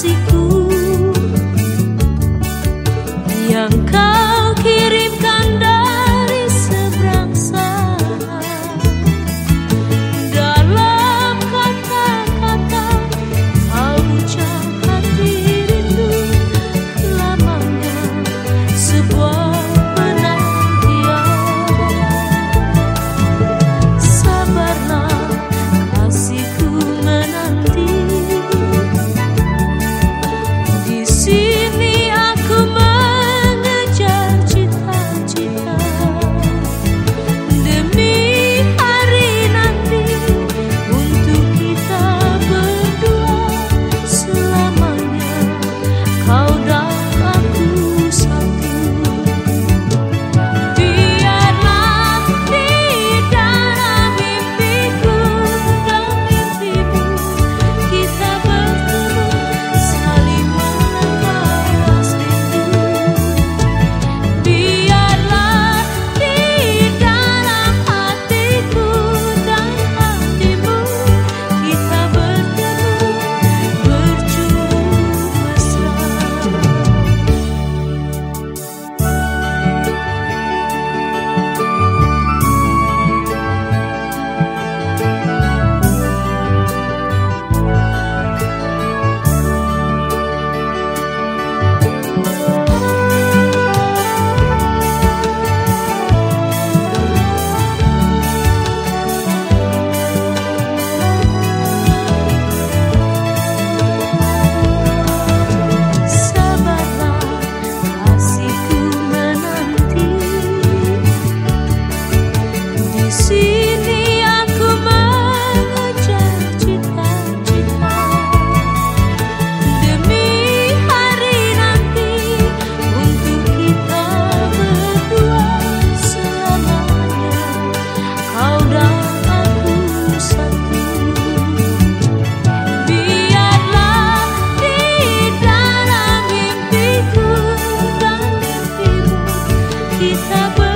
se sisa